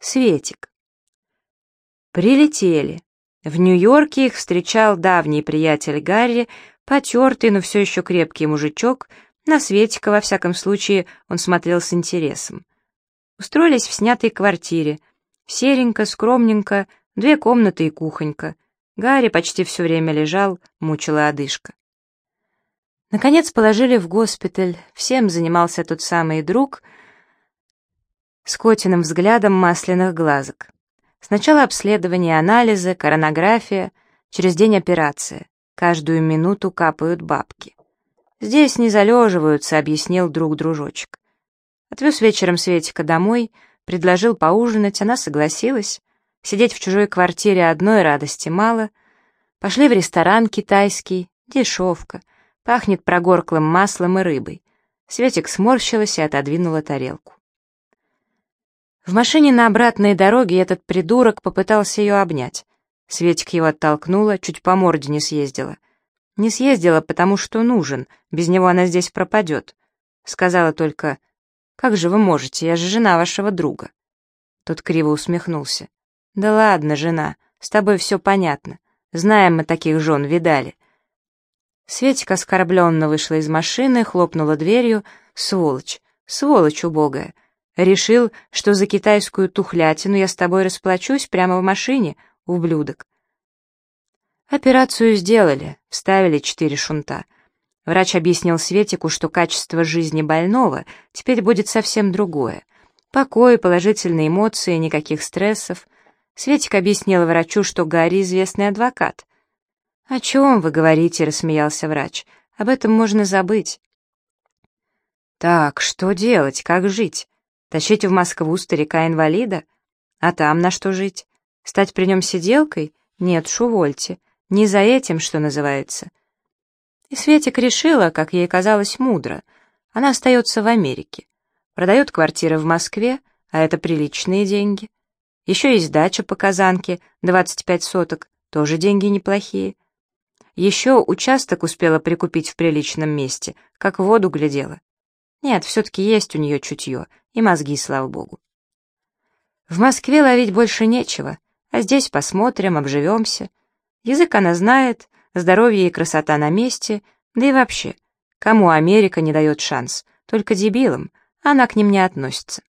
Светик. Прилетели. В Нью-Йорке их встречал давний приятель Гарри, потертый, но все еще крепкий мужичок. На Светика, во всяком случае, он смотрел с интересом. Устроились в снятой квартире. Серенько, скромненько, две комнаты и кухонька. Гарри почти все время лежал, мучила одышка. Наконец положили в госпиталь, всем занимался тот самый друг с котиным взглядом масляных глазок. Сначала обследование, анализы, коронография, через день операция. Каждую минуту капают бабки. «Здесь не залеживаются», — объяснил друг дружочек. Отвез вечером Светика домой, предложил поужинать, она согласилась. Сидеть в чужой квартире одной радости мало. Пошли в ресторан китайский, дешевка — Пахнет прогорклым маслом и рыбой. Светик сморщилась и отодвинула тарелку. В машине на обратной дороге этот придурок попытался ее обнять. Светик его оттолкнула, чуть по морде не съездила. Не съездила, потому что нужен, без него она здесь пропадет. Сказала только, «Как же вы можете, я же жена вашего друга». Тот криво усмехнулся. «Да ладно, жена, с тобой все понятно. Знаем мы таких жен, видали. Светик оскорбленно вышла из машины, хлопнула дверью. Сволочь, сволочь убогая. Решил, что за китайскую тухлятину я с тобой расплачусь прямо в машине, ублюдок. Операцию сделали, вставили четыре шунта. Врач объяснил Светику, что качество жизни больного теперь будет совсем другое. Покой, положительные эмоции, никаких стрессов. Светик объяснил врачу, что Гарри известный адвокат. «О чем вы говорите?» — рассмеялся врач. «Об этом можно забыть». «Так, что делать? Как жить? Тащить в Москву старика-инвалида? А там на что жить? Стать при нем сиделкой? Нет, шувольте. Не за этим, что называется». И Светик решила, как ей казалось мудро. Она остается в Америке. Продает квартиры в Москве, а это приличные деньги. Еще есть дача по Казанке, 25 соток, тоже деньги неплохие. Еще участок успела прикупить в приличном месте, как в воду глядела. Нет, все-таки есть у нее чутье, и мозги, слава богу. В Москве ловить больше нечего, а здесь посмотрим, обживемся. Язык она знает, здоровье и красота на месте, да и вообще, кому Америка не дает шанс, только дебилам, она к ним не относится.